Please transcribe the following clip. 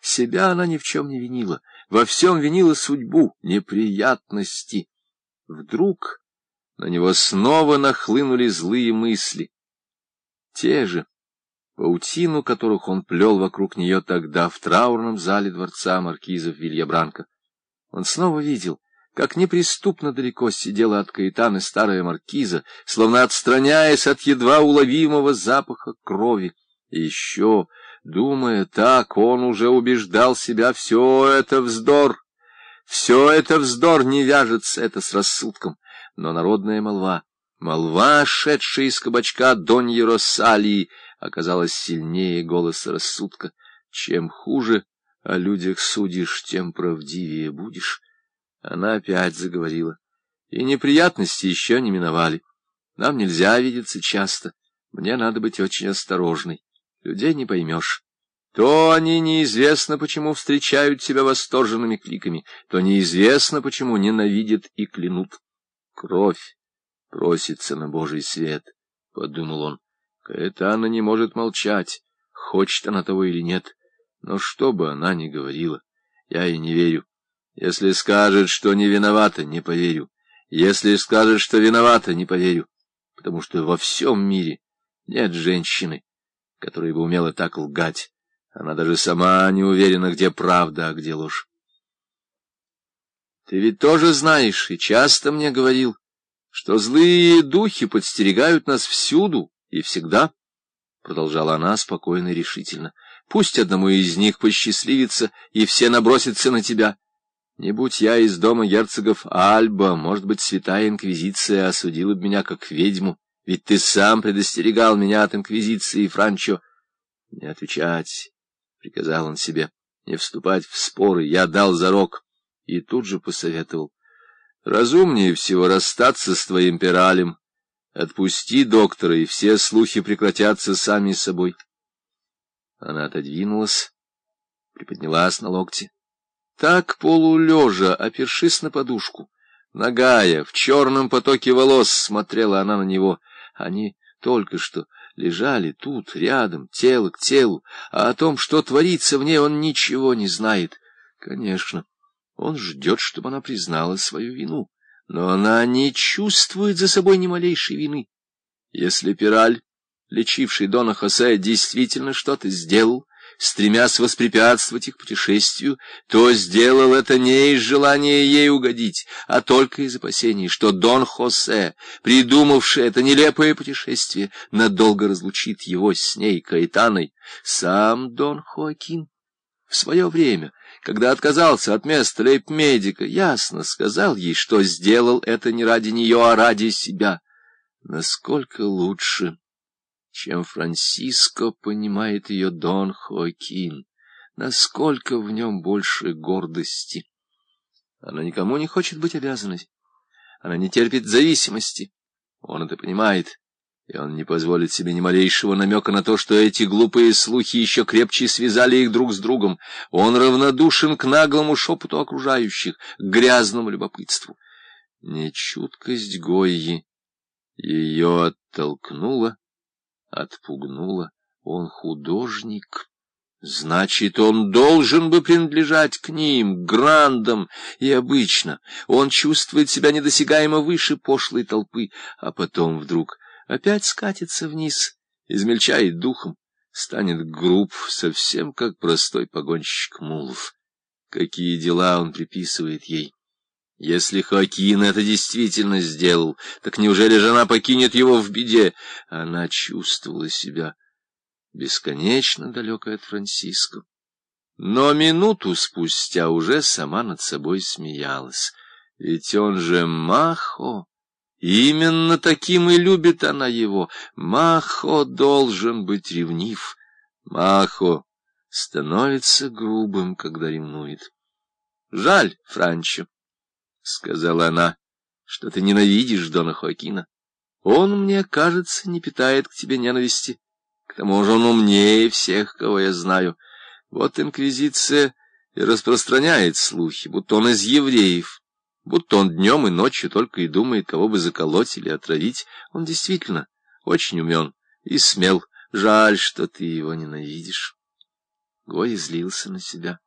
Себя она ни в чем не винила, во всем винила судьбу, неприятности. Вдруг на него снова нахлынули злые мысли. Те же, паутину которых он плел вокруг нее тогда в траурном зале дворца маркизов Вильябранка. Он снова видел, как неприступно далеко сидела от Каэтаны старая маркиза, словно отстраняясь от едва уловимого запаха крови. И еще, думая так, он уже убеждал себя, все это вздор, все это вздор, не вяжется это с рассудком. Но народная молва, молва, шедшая из кабачка Доньи Росалии, оказалась сильнее голоса рассудка. Чем хуже о людях судишь, тем правдивее будешь. Она опять заговорила. И неприятности еще не миновали. Нам нельзя видеться часто. Мне надо быть очень осторожной. Людей не поймешь. То они неизвестно почему встречают тебя восторженными кликами, то неизвестно почему ненавидят и клянут. Кровь просится на Божий свет, — подумал он. Каэтана не может молчать, хочет она того или нет. Но что бы она ни говорила, я ей не верю. Если скажет, что не виновата, не поверю. Если скажет, что виновата, не поверю. Потому что во всем мире нет женщины, которая бы умела так лгать. Она даже сама не уверена, где правда, а где ложь. Ты ведь тоже знаешь, и часто мне говорил, что злые духи подстерегают нас всюду и всегда, — продолжала она спокойно и решительно. Пусть одному из них посчастливится, и все набросятся на тебя. Не будь я из дома герцогов Альба, может быть, святая инквизиция осудила бы меня как ведьму, ведь ты сам предостерегал меня от инквизиции, Франчо. Не отвечать, — приказал он себе, — не вступать в споры, я дал зарок, и тут же посоветовал. Разумнее всего расстаться с твоим пиралем. Отпусти доктора, и все слухи прекратятся сами собой. Она отодвинулась, приподнялась на локте. Так полулежа, опершись на подушку, нагая, в черном потоке волос, смотрела она на него. Они только что лежали тут, рядом, тело к телу, а о том, что творится в ней, он ничего не знает. Конечно, он ждет, чтобы она признала свою вину, но она не чувствует за собой ни малейшей вины. Если Пираль, лечивший Дона Хосе, действительно что-то сделал, стремясь воспрепятствовать их путешествию, то сделал это не из желания ей угодить, а только из опасений, что Дон Хосе, придумавший это нелепое путешествие, надолго разлучит его с ней, Каэтаной. Сам Дон Хоакин в свое время, когда отказался от места лейб-медика, ясно сказал ей, что сделал это не ради нее, а ради себя. Насколько лучше чем Франсиско понимает ее Дон Хоакин, насколько в нем больше гордости. Она никому не хочет быть обязанной, она не терпит зависимости, он это понимает, и он не позволит себе ни малейшего намека на то, что эти глупые слухи еще крепче связали их друг с другом. Он равнодушен к наглому шепоту окружающих, к грязному любопытству. Нечуткость Гойи ее оттолкнула, отпугнула. Он художник. Значит, он должен бы принадлежать к ним, грандам, и обычно он чувствует себя недосягаемо выше пошлой толпы, а потом вдруг опять скатится вниз, измельчает духом, станет груб, совсем как простой погонщик мулов. Какие дела он приписывает ей? Если Хоакин это действительно сделал, так неужели жена покинет его в беде? Она чувствовала себя бесконечно далекой от Франциско. Но минуту спустя уже сама над собой смеялась. Ведь он же Махо. Именно таким и любит она его. Махо должен быть ревнив. Махо становится грубым, когда ревнует. Жаль Франчо. — сказала она, — что ты ненавидишь Дона Хоакина. Он, мне кажется, не питает к тебе ненависти. К тому же он умнее всех, кого я знаю. Вот инквизиция и распространяет слухи, будто он из евреев, будто он днем и ночью только и думает, кого бы заколоть или отравить. Он действительно очень умен и смел. Жаль, что ты его ненавидишь. Гоя злился на себя.